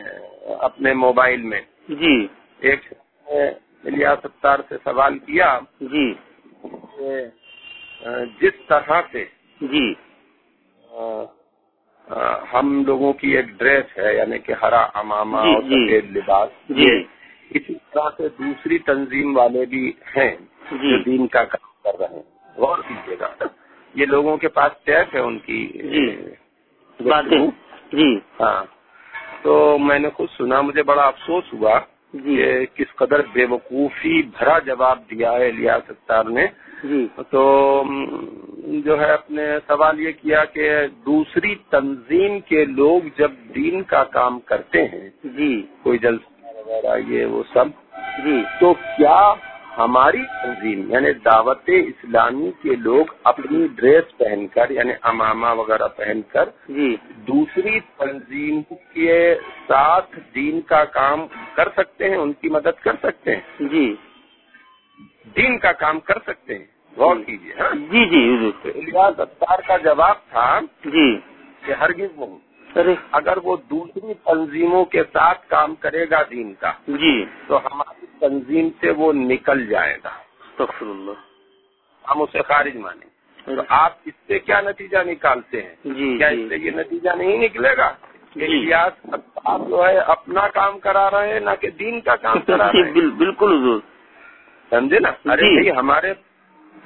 اپنے موبائل میں۔ جی۔ ایک الیاس ستار سے سوال کیا جی۔ جس طرح سے جی۔ ہم لوگوں کی ایک ڈریس ہے یعنی کہ ہرا اماما جی، اور جی۔ سفید لباس جی۔ اسی طرح سے دوسری تنظیم والے بھی ہیں جو دین کا کام کر رہے ہیں۔ غور کیجیے گا۔ یہ لوگوں کے پاس ٹیپ ہے ان کی باتیں۔ جی۔ ہاں۔ تو میں نے خود سنا مجھے بڑا افسوس ہوا جی۔ کہ کس قدر بے وقوفی بھرا جواب دیا ہے الیاس ستار نے۔ جی۔ تو جو ہے اپنے سوال یہ کیا کہ دوسری تنظیم کے لوگ جب دین کا کام کرتے ہیں جی۔ کوئی جلسہ وغیرہ یہ وہ سب جی۔ تو کیا ہماری تنظیم یعنی دعوت اسلامی کے لوگ اپنی ڈریس پہن کر یعنی امامہ وغیرہ پہن کر جی۔ دوسری تنظیم کے ساتھ دین کا کام کر سکتے ہیں ان کی مدد کر سکتے ہیں۔ جی۔ دین کا کام کر سکتے ہیں۔ غور کیجیے ہاں۔ جی جی الیاس اتار کا جواب تھا جی۔ کہ ہرگز نہیں۔ اگر وہ دوسری تنظیموں کے ساتھ کام کرے گا دین کا جی۔ تو ہماری تنظیم سے وہ نکل جائے گا۔ اللہ۔ ہم اسے خارج مانیں۔ تو آپ اس سے کیا نتیجہ نکالتے ہیں؟ جی کیا جی۔ اس سے یہ نتیجہ نہیں نکلے گا؟ کہ جی۔ اتار جو ہے اپنا کام کرا رہے ہیں نہ کہ دین کا کام کرا جی رہے ہیں۔ بالکل سمجھے نا؟ ارے جی۔ بھائی ہمارے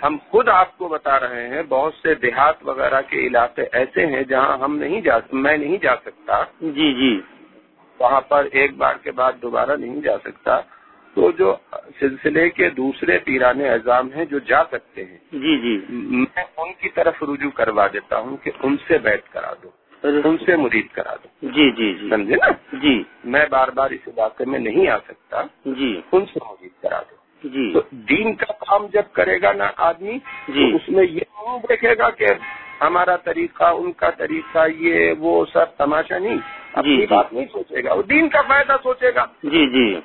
ہم خود آپ کو بتا رہے ہیں بہت سے دیہات وغیرہ کے علاقے ایسے ہیں جہاں ہم نہیں جا میں نہیں جا سکتا۔ جی جی۔ وہاں پر ایک بار کے بعد دوبارہ نہیں جا سکتا۔ تو جو سلسلے کے دوسرے پیران اعظام ہیں جو جا سکتے ہیں جی جی۔ میں ان کی طرف رجوع کروا دیتا ہوں کہ ان سے بیٹھ کرا دو ان سے مرید کرا دو۔ جی جی جی۔ سمجھے نا؟ جی۔ میں بار بار اس علاقے میں نہیں آ سکتا جی۔ ان سے مرید کرا دو۔ جی۔ تو دین کا کام جب کرے گا نا آدمی جی۔ تو اس میں یہ نہیں دیکھے گا کہ ہمارا طریقہ ان کا طریقہ یہ وہ سب تماشا نہیں اپنی جی۔ بات نہیں سوچے گا وہ دین کا فائدہ سوچے گا۔ جی جی۔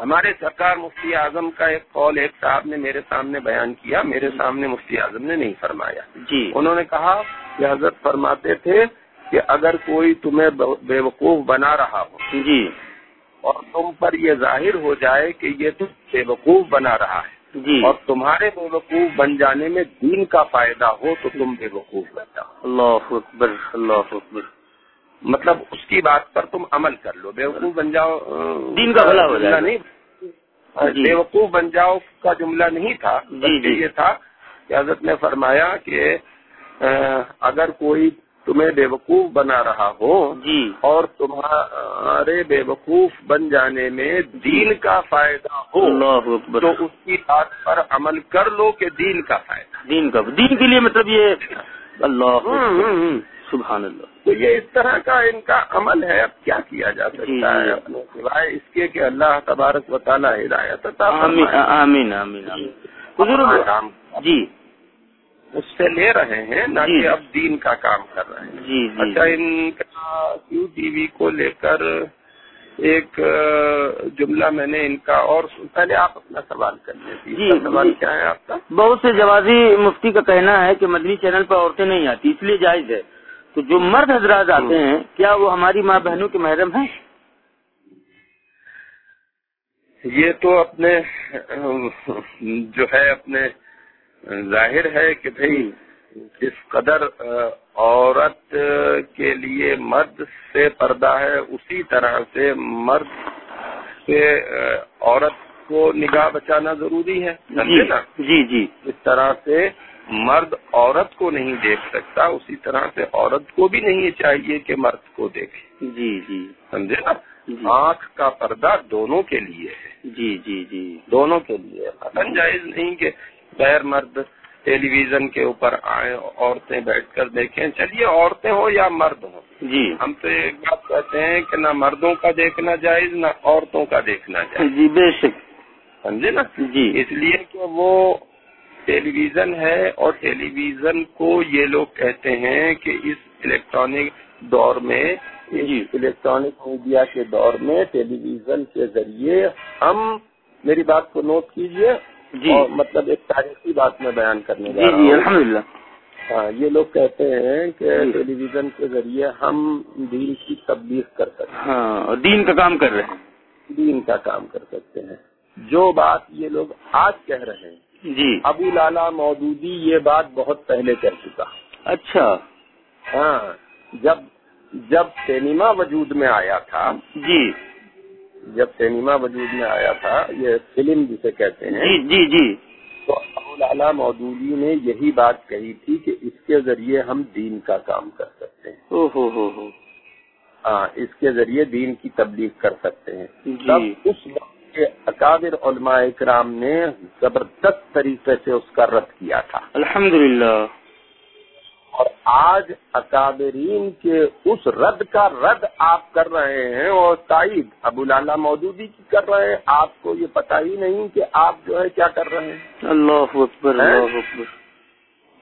ہمارے سرکار مفتی اعظم کا ایک قول ایک صاحب نے میرے سامنے بیان کیا میرے سامنے مفتی اعظم نے نہیں فرمایا۔ جی۔ انہوں نے کہا کہ حضرت فرماتے تھے کہ اگر کوئی تمہیں بے وقوف بنا رہا ہو جی۔ اور تم پر یہ ظاہر ہو جائے کہ یہ تم بے وقوف بنا رہا ہے جی۔ اور تمہارے بے وقوف بن جانے میں دین کا فائدہ ہو تو تم بے وقوف بن جاؤ۔ اللہ اکبر اللہ اکبر۔ مطلب اس کی بات پر تم عمل کر لو بے وقوف بن جاؤ دین کا بھلا ہو جائے نہیں جی۔ بے وقوف بن جاؤ کا جملہ نہیں تھا جی، بلکہ جی۔ یہ تھا کہ حضرت نے فرمایا کہ اگر کوئی تمہیں بے وقوف بنا رہا ہو جی۔ اور تمہارے بے وقوف بن جانے میں دین کا فائدہ ہو اللہ اکبر۔ تو اس کی بات پر عمل کر لو کہ دین کا فائدہ۔ دین کا۔ دین کے لیے مطلب یہ اللہ۔ سبحان اللہ۔ تو یہ اس طرح کا ان کا عمل ہے اب کیا کیا جا جی، سکتا جی۔ ہے؟ اپنے سوائے اس کے کہ اللہ تبارک و تعالیٰ ہدایت عطا آمین۔ آمین آمین حضور جی۔ اس سے لے رہے ہیں نہ جی۔ کہ اب دین کا کام کر رہے ہیں۔ جی جی اچھا ان کا کیو ٹی وی کو لے کر ایک جملہ میں نے ان کا اور پہلے آپ اپنا سوال کر لیں جی، سوال جی۔ کیا ہے آپ کا؟ بہت سے جوازی مفتی کا کہنا ہے کہ مدنی چینل پر عورتیں نہیں آتی اس لیے جائز ہے۔ تو جو مرد حضرات آتے ہیں کیا وہ ہماری ماں بہنوں کے محرم ہیں؟ یہ تو اپنے جو ہے اپنے ظاہر ہے کہ بھائی جس قدر عورت کے لیے مرد سے پردہ ہے اسی طرح سے مرد سے عورت کو نگاہ بچانا ضروری ہے نا؟ جی جی۔ اس طرح سے مرد عورت کو نہیں دیکھ سکتا اسی طرح سے عورت کو بھی نہیں چاہیے کہ مرد کو دیکھے۔ جی جی۔ سمجھے نا؟ جی۔ آنکھ کا پردہ دونوں کے لیے ہے۔ جی جی جی۔ دونوں کے لیے۔ قطعاً جائز نہیں کہ غیر مرد ٹیلی ویژن کے اوپر آئیں عورتیں بیٹھ کر دیکھیں۔ چلیے عورتیں ہوں یا مرد ہوں۔ جی۔ ہم تو ایک بات کہتے ہیں کہ نہ مردوں کا دیکھنا جائز نہ عورتوں کا دیکھنا جائز۔ جی بے شک۔ سمجھے نا؟ جی۔ اس لیے کہ وہ ٹیلی ویژن ہے اور ٹیلی ویژن کو یہ لوگ کہتے ہیں کہ اس الیکٹرانک دور میں جی۔ الیکٹرانک میڈیا کے دور میں ٹیلی ویژن کے ذریعے ہم میری بات کو نوٹ کیجیے جی۔ مطلب ایک تاریخی بات میں بیان کرنے جی جا رہا جی ہوں۔ الحمد للہ ہاں یہ لوگ کہتے ہیں کہ جی۔ ٹیلی ویژن کے ذریعے ہم دین کی تبلیغ کر سکتے ہیں۔ ہاں اور دین کا کام کر رہے ہیں۔ دین کا کام کر سکتے ہیں۔ جو بات یہ لوگ آج کہہ رہے ہیں جی۔ ابو لالا مودودی یہ بات بہت پہلے کر چکا۔ اچھا۔ ہاں جب جب سینما وجود میں آیا تھا۔ جی۔ جب سینما وجود میں آیا تھا یہ فلم جسے کہتے ہیں۔ جی جی جی۔ تو ابو لالا مودودی نے یہی بات کہی تھی کہ اس کے ذریعے ہم دین کا کام کر سکتے ہیں۔ او ہو ہو ہو۔ ہاں اس کے ذریعے دین کی تبلیغ کر سکتے ہیں۔ جی۔ اس وقت کے اکابر علماء اکرام نے زبردست طریقے سے اس کا رد کیا تھا۔ الحمدللہ۔ اور آج اکابرین کے اس رد کا رد آپ کر رہے ہیں اور تائید ابو لالا مودودی کی کر رہے ہیں۔ آپ کو یہ پتہ ہی نہیں کہ آپ جو ہے کیا کر رہے ہیں۔ اللہ اکبر اللہ اکبر۔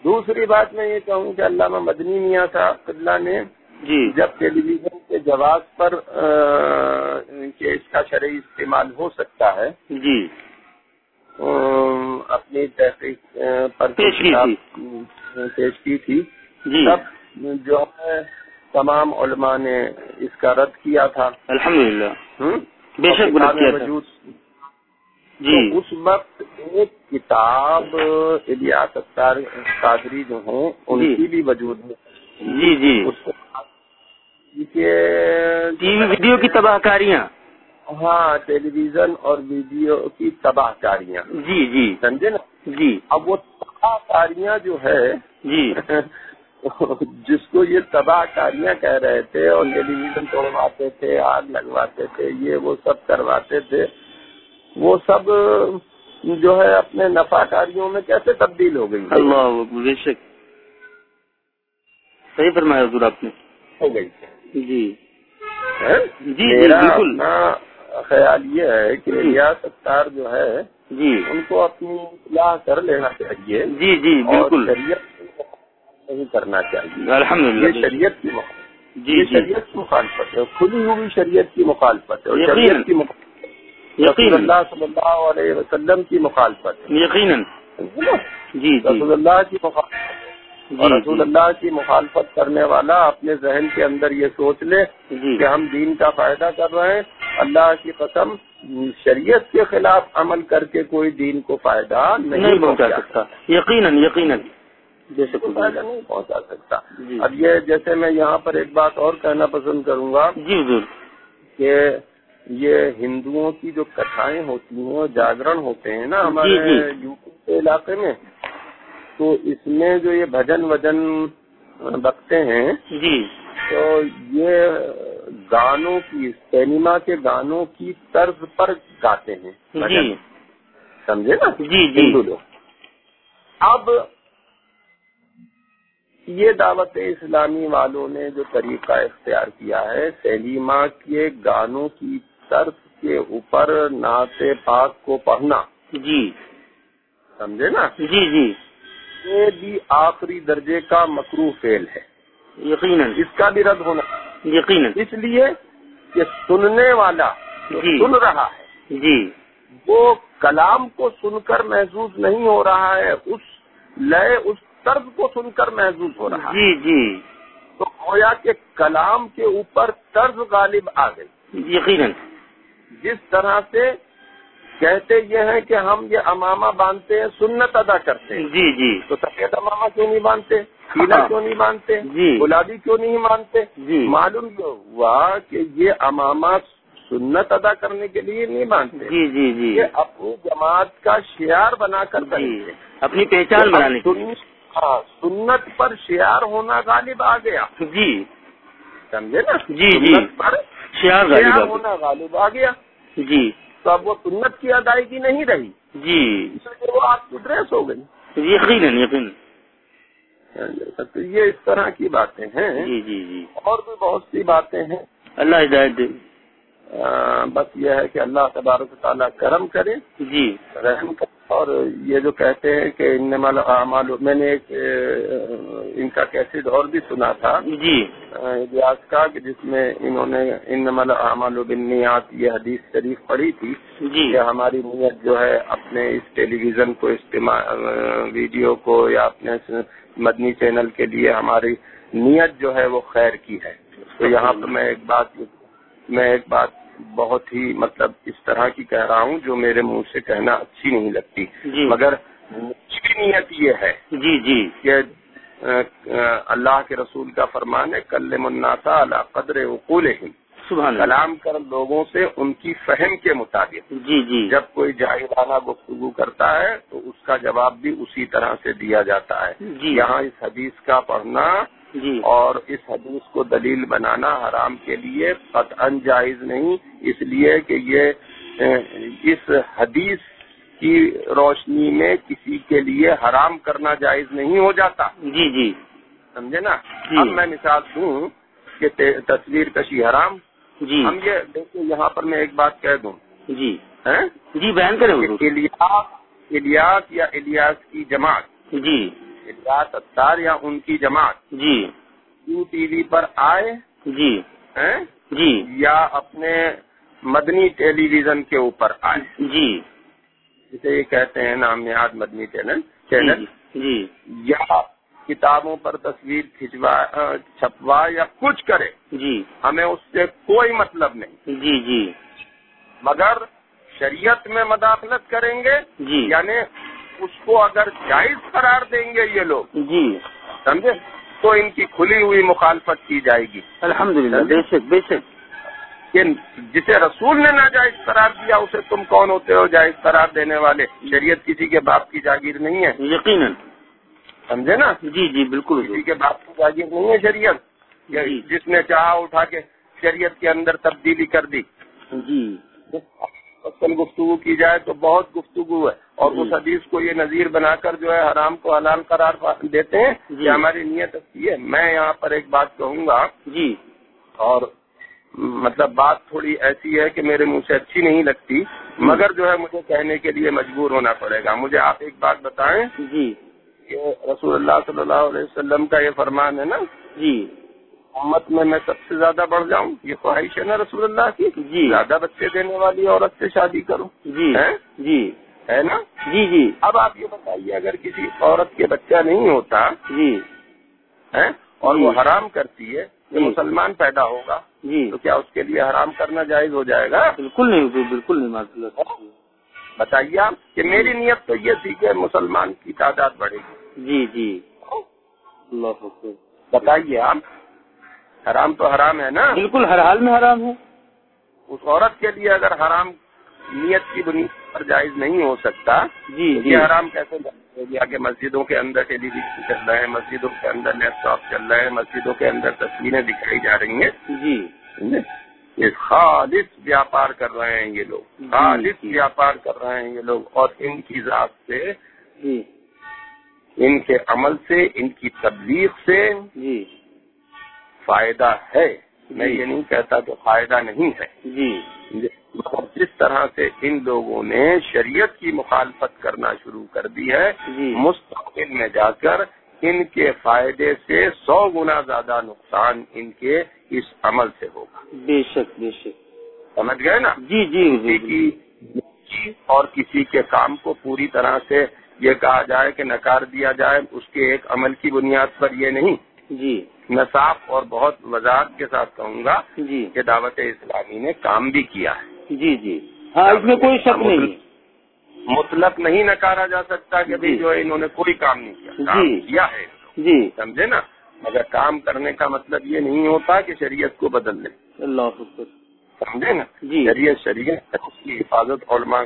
دوسری بات میں یہ کہوں کہ علامہ مدنی میاں صاحب اللہ نے جی۔ جب ٹیلی ویژن جواز پر آ، کہ اس کا شرعی استعمال ہو سکتا ہے۔ جی۔ اپنی تحقیق پر پیش کی تھی۔ جی۔ تب جو ہے تمام علماء نے اس کا رد کیا تھا۔ الحمدللہ؟ بے شک کیا وجود جی۔ اس وقت ایک کتاب الیاس اختار قادری جو ہیں ان جی۔ کی بھی وجود میں جی جی۔ اس کو یہ ٹی وی ویڈیو کی تباہ کاریاں؟ ہاں ٹیلی ویژن اور ویڈیو کی تباہ کاریاں۔ جی جی۔ سمجھے نا؟ جی۔ اب وہ تباہ کاریاں جو ہے جی۔ جس کو یہ تباہ کاریاں کہہ رہے تھے اور ٹیلی ویژن توڑواتے تھے آگ لگواتے تھے یہ وہ سب کرواتے تھے وہ سب جو ہے اپنے نفع کاریوں میں کیسے تبدیل ہو گئی؟ اللہ بے شک۔ صحیح فرمایا حضور آپ نے۔ ہو گئی۔ جی؟ جی، جی، بالکل۔ خیال یہ ہے کہ جی۔ ریاض ستار جو ہے جی۔ ان کو اپنی اصلاح کر لینا چاہیے۔ جی جی بالکل۔ شریعت نہیں کرنا چاہیے۔ الحمدللہ۔ یہ شریعت کی جی جی۔ شریعت کی مخالفت ہے۔ کھلی ہوئی شریعت کی مخالفت ہے۔ شریعت کی یقیناً۔ اللہ صلی اللہ علیہ وسلم کی مخالفت یقیناً؟ جی جی۔ رسول اللہ کی مخالفت۔ اور جی۔ رسول اللہ کی مخالفت کرنے والا اپنے ذہن کے اندر یہ سوچ لے جی۔ کہ ہم دین کا فائدہ کر رہے ہیں۔ اللہ کی قسم شریعت کے خلاف عمل کر کے کوئی دین کو فائدہ نہیں پہنچا۔ سکتا۔ یقیناً یقیناً۔ جیسے فائدہ نہیں پہنچا سکتا۔ جی۔ اب یہ جیسے میں یہاں پر ایک بات اور کہنا پسند کروں گا جی حضور کہ یہ ہندوؤں کی جو کتھائیں ہوتی ہیں جاگرن ہوتے ہیں نا ہمارے جی۔ یو پی کے علاقے میں۔ تو اس میں جو یہ بھجن وجن بکتے ہیں جی۔ تو یہ گانوں کی سینما کے گانوں کی طرز پر گاتے ہیں جی۔ سمجھے نا؟ جی جی۔ لوگ۔ اب یہ دعوت اسلامی والوں نے جو طریقہ اختیار کیا ہے سلیما کے گانوں کی طرز کے اوپر نعت پاک کو پڑھنا۔ جی۔ سمجھے نا؟ جی جی۔ یہ بھی آخری درجے کا مکرو فیل ہے۔ یقیناً۔ اس کا بھی رد ہونا۔ یقیناً۔ اس لیے کہ سننے والا جو جی۔ سن رہا ہے جی۔ وہ کلام کو سن کر محسوس نہیں ہو رہا ہے اس لیے اس طرز کو سن کر محسوس ہو رہا ہے۔ جی جی۔ تو گویا کہ کلام کے اوپر طرز غالب آ گئی۔ یقیناً۔ جس طرح سے کہتے یہ ہیں کہ ہم یہ امامہ باندھتے ہیں سنت ادا کرتے ہیں۔ جی جی۔ تو سفید امامہ کیوں نہیں باندھتے؟ پیلا ہاں۔ کیوں نہیں باندھتے؟ جی۔ گلابی کیوں نہیں مانتے؟ جی۔ معلوم یہ ہوا کہ یہ امامہ سنت ادا کرنے کے لیے نہیں باندھتے۔ جی جی جی۔ یہ اپنی جماعت کا شعار بنا کر جی۔ اپنی پہچان بنانے ہاں سنت پر شعار ہونا غالب آ گیا۔ جی۔ سمجھے نا؟ جی، جی۔ پر شعار ہونا غالب آ گیا۔ جی۔ تو اب وہ سنت کی ادائیگی نہیں رہی۔ جی۔ وہ آپ کی ڈریس ہو گئی۔ یقیناً یقیناً۔ تو یہ اس طرح کی باتیں ہیں۔ جی جی جی۔ اور بھی بہت سی باتیں ہیں۔ اللہ ہدایت دے۔ بس یہ ہے کہ اللہ تبارک تعالیٰ کرم کرے۔ جی۔ رحم کرے۔ اور یہ جو کہتے ہیں کہ انما الاعمال میں نے ایک ان کا کیسٹ اور بھی سنا تھا۔ جی۔ کا کہ جس میں انہوں نے انما الاعمال بالنیات یہ حدیث شریف پڑھی تھی جی۔ کہ ہماری نیت جو ہے اپنے اس ٹیلی ویژن کو استعمال ویڈیو کو یا اپنے مدنی چینل کے لیے ہماری نیت جو ہے وہ خیر کی ہے۔ تو یہاں پہ میں ایک بات میں ایک بات بہت ہی مطلب اس طرح کی کہہ رہا ہوں جو میرے منہ سے کہنا اچھی نہیں لگتی۔ جی۔ مگر نیت یہ ہے جی جی۔ کہ اللہ کے رسول کا فرمان ہے کل مناسا اللہ قدر اقول کلام کر لوگوں سے ان کی فہم کے مطابق۔ جی جی۔ جب کوئی جاہدانہ گفتگو کرتا ہے تو اس کا جواب بھی اسی طرح سے دیا جاتا ہے۔ جی۔ یہاں اس حدیث کا پڑھنا جی۔ اور اس حدیث کو دلیل بنانا حرام کے لیے قطعا جائز نہیں اس لیے کہ یہ اس حدیث کی روشنی میں کسی کے لیے حرام کرنا جائز نہیں ہو جاتا۔ جی جی۔ سمجھے نا؟ جی۔ اب میں مثال دوں کہ تصویر کشی حرام۔ جی۔ ہم یہ دیکھیں یہاں پر میں ایک بات کہہ دوں۔ جی۔ جی بیان کریں الیاس الیاس یا الیاس کی جماعت۔ جی۔ الیاس اتار یا ان کی جماعت جی۔ یو ٹی وی پر آئے جی۔ جی۔ یا اپنے مدنی ٹیلی ویژن کے اوپر آئے۔ جی۔ جسے یہ کہتے ہیں نامیات مدنی چینل چینل۔ جی۔ یا کتابوں پر تصویر کھنچوا چھپوا یا کچھ کرے جی۔ ہمیں اس سے کوئی مطلب نہیں۔ جی جی۔ مگر شریعت میں مداخلت کریں گے جی۔ یعنی اس کو اگر جائز قرار دیں گے یہ لوگ جی۔ سمجھے؟ تو ان کی کھلی ہوئی مخالفت کی جائے گی۔ الحمد للہ بے شک بے شک۔ کہ جسے رسول نے ناجائز قرار دیا اسے تم کون ہوتے ہو جائز قرار دینے والے؟ شریعت کسی کے باپ کی جاگیر نہیں ہے۔ یقیناً۔ سمجھے نا؟ جی جی بالکل۔ کسی کے باپ کی جاگیر نہیں ہے شریعت۔ جی۔ جس نے چاہا اٹھا کے شریعت کے اندر تبدیلی کر دی۔ جی۔ اصل گفتگو کی جائے تو بہت گفتگو ہے اور اس حدیث کو یہ نظیر بنا کر جو ہے حرام کو حلال قرار دیتے ہیں جی۔ یہ ہماری نیت اچھی ہے۔ میں یہاں پر ایک بات کہوں گا۔ جی۔ اور مطلب بات تھوڑی ایسی ہے کہ میرے منہ سے اچھی نہیں لگتی مگر جو ہے مجھے کہنے کے لیے مجبور ہونا پڑے گا۔ مجھے آپ ایک بات بتائیں جی۔ کہ رسول اللہ صلی اللہ علیہ وسلم کا یہ فرمان ہے نا؟ جی۔ امت میں میں سب سے زیادہ بڑھ جاؤں یہ خواہش ہے نا رسول اللہ کی؟ جی۔ زیادہ بچے دینے والی عورت سے شادی کروں۔ جی؟ جی۔ ہے نا؟ جی جی۔ اب آپ یہ بتائیے اگر کسی عورت کے بچہ نہیں ہوتا جی۔ ہے اور جی۔ وہ حرام کرتی ہے جی۔ مسلمان پیدا ہوگا جی۔ تو کیا اس کے لیے حرام کرنا جائز ہو جائے گا؟ بالکل نہیں بالکل نہیں بتائیے آپ کہ میری نیت تو یہ تھی کہ مسلمان کی تعداد بڑھے گی۔ جی جی۔ اللہ بتائیے آپ حرام تو حرام ہے نا؟ بالکل ہر حال میں حرام ہے۔ اس عورت کے لیے اگر حرام نیت کی بنیاد پر جائز نہیں ہو سکتا جی جی۔ یہ حرام کیسے کہ مسجدوں کے اندر ٹیلی ویژن چل رہے ہیں مسجدوں کے اندر لیپ ٹاپ چل رہے ہیں مسجدوں کے اندر تصویریں دکھائی جا رہی ہیں۔ جی؟ یہ خالص ویاپار کر رہے ہیں یہ لوگ۔ جی، خالص جی۔ ویاپار کر رہے ہیں یہ لوگ۔ اور ان کی ذات سے ان کے عمل سے ان کی تبلیغ سے جی۔ فائدہ ہے؟ میں جی۔ یہ نہیں کہتا کہ فائدہ نہیں ہے۔ جی. جس طرح سے ان لوگوں نے شریعت کی مخالفت کرنا شروع کر دی ہے جی. مستقبل میں جا کر ان کے فائدے سے سو گنا زیادہ نقصان ان کے اس عمل سے ہوگا۔ بے شک بے شک۔ سمجھ گئے نا؟ جی جی کی نیکی اور کسی کے کام کو پوری طرح سے یہ کہا جائے کہ نکار دیا جائے اس کے ایک عمل کی بنیاد پر یہ نہیں۔ جی۔ میں صاف اور بہت وضاحت کے ساتھ کہوں گا جی۔ کہ دعوت اسلامی نے کام بھی کیا ہے۔ جی جی۔ ہاں اس میں کوئی شک نہیں۔ مطلق نہیں نکارا جا سکتا کہ بھائی جی۔ جو ہے انہوں نے کوئی کام نہیں کیا۔ جی۔ کام کیا ہے۔ جی۔ سمجھے نا؟ مگر کام کرنے کا مطلب یہ نہیں ہوتا کہ شریعت کو بدل لیں اللہ سمجھے نا؟ جی۔ شریعت شریعت اس کی حفاظت علماء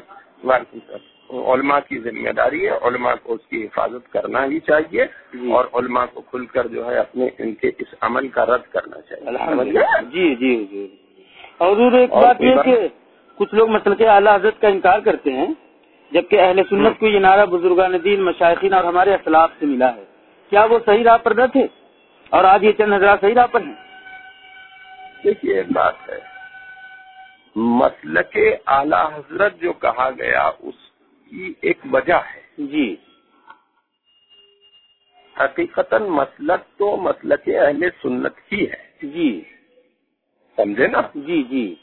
علماء کی ذمہ داری ہے علماء کو اس کی حفاظت کرنا ہی چاہیے جی۔ اور علماء کو کھل کر جو ہے اپنے ان کے اس عمل کا رد کرنا چاہیے؟ جی جی حضور اور ایک بات یہ؟ کہ کچھ لوگ مسل کے اعلیٰ حضرت کا انکار کرتے ہیں جبکہ اہل سنت کو یہ نعرہ بزرگان دین مشائقین اور ہمارے اخلاق سے ملا ہے۔ کیا وہ صحیح راہ پر نہ تھے؟ اور آج یہ چند حضرات صحیح راہ پر ہیں؟ دیکھیے ایک بات ہے۔ مسلک اعلی حضرت جو کہا گیا اس کی ایک وجہ ہے۔ جی۔ حقیقتا مسلک تو مسلک اہل سنت ہی ہے۔ جی۔ سمجھے نا؟ جی جی۔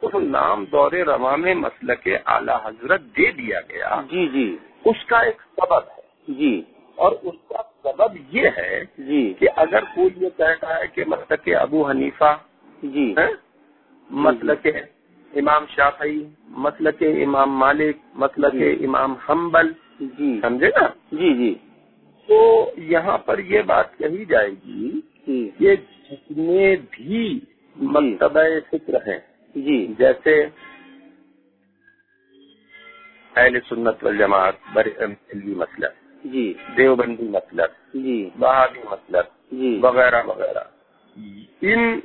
تو نام دور رواں میں مسلک اعلی حضرت دے دیا گیا۔ جی جی۔ اس کا ایک سبب ہے۔ جی۔ اور اس کا سبب یہ ہے جی۔ کہ اگر کوئی یہ کہتا ہے کہ مسلک ابو حنیفہ جی۔ مسلک امام شافعی مسلک امام مالک مسلک جی۔ امام حنبل جی۔ سمجھے نا؟ جی جی۔ تو یہاں پر یہ بات کہی جائے گی جی۔ کہ جتنے بھی جی۔ مکتبہ فکر ہیں جی۔ جیسے اہل سنت والجماعت بری مسلک جی۔ دیوبندی مسلک جی۔ بہادی مسلک جی۔ وغیرہ وغیرہ۔ ان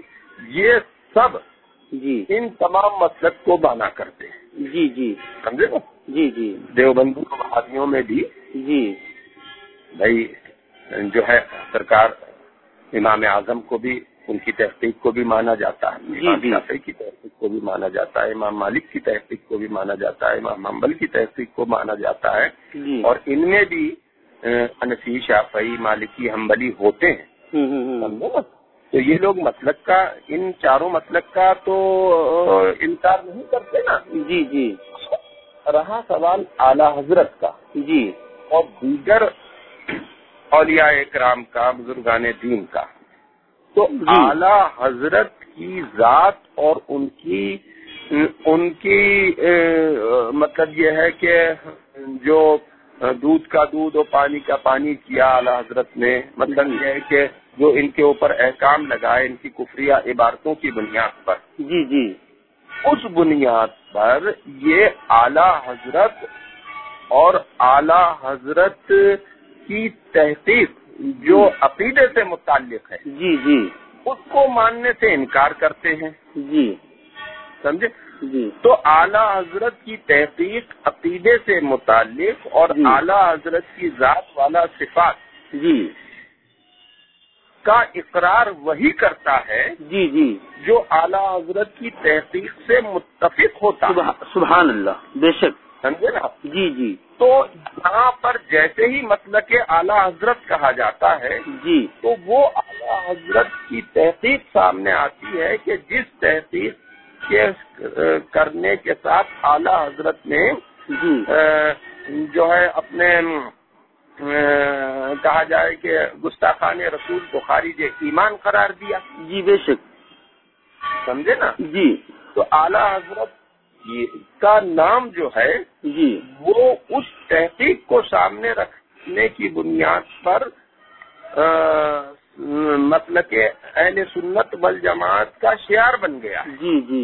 یہ سب جی۔ ان تمام مسلک کو بانا کرتے ہیں۔ جی جی۔ سمجھے نا؟ جی جی۔ دیوبندی بہادیوں میں بھی جی۔ بھائی جو ہے سرکار امام اعظم کو بھی ان کی تحقیق کو بھی مانا جاتا ہے۔ جی جی۔ کی تحقیق کو بھی مانا جاتا ہے۔ امام مالک کی تحقیق کو بھی مانا جاتا ہے۔ امام امبل کی تحقیق کو مانا جاتا ہے۔ جی۔ اور ان میں بھی انفی شافعی مالکی حنبلی ہوتے ہیں۔ تو یہ لوگ مسلک کا ان چاروں مسلک کا تو انکار نہیں کرتے نا؟ جی جی۔ رہا سوال اعلی حضرت کا۔ جی۔ اور دیگر اولیاء اکرام کا بزرگان دین کا۔ تو جی۔ اعلی حضرت کی ذات اور ان کی ان کی مطلب یہ ہے کہ جو دودھ کا دودھ اور پانی کا پانی کیا اعلی حضرت نے؟ مطلب یہ ہے کہ جو ان کے اوپر احکام لگائے ان کی کفریہ عبارتوں کی بنیاد پر۔ جی جی۔ اس بنیاد پر یہ اعلی حضرت اور اعلی حضرت کی تحقیق جو عقیدے سے متعلق ہے۔ جی جی۔ اس کو ماننے سے انکار کرتے ہیں۔ جی۔ سمجھے؟ جی۔ تو اعلیٰ حضرت کی تحقیق عقیدے سے متعلق اور جی۔ اعلیٰ حضرت کی ذات والا صفات جی۔ کا اقرار وہی کرتا ہے جی جی۔ جو اعلیٰ حضرت کی تحقیق سے متفق ہوتا سبحان اللہ بے شک۔ سمجھے نا؟ جی جی۔ تو یہاں پر جیسے ہی مطلب کہ اعلیٰ حضرت کہا جاتا ہے جی۔ تو وہ اعلیٰ حضرت کی تحقیق سامنے آتی ہے کہ جس تحقیق کرنے کے ساتھ اعلیٰ حضرت نے جی۔ جو ہے اپنے کہا جائے کہ گستاخان رسول بخاری جو ایمان قرار دیا۔ جی بے شک۔ سمجھے نا؟ جی۔ تو اعلیٰ حضرت کا نام جو ہے جی۔ وہ اس تحقیق کو سامنے رکھنے کی بنیاد پر مطلب کہ اہل سنت بل جماعت کا شعار بن گیا۔ جی جی۔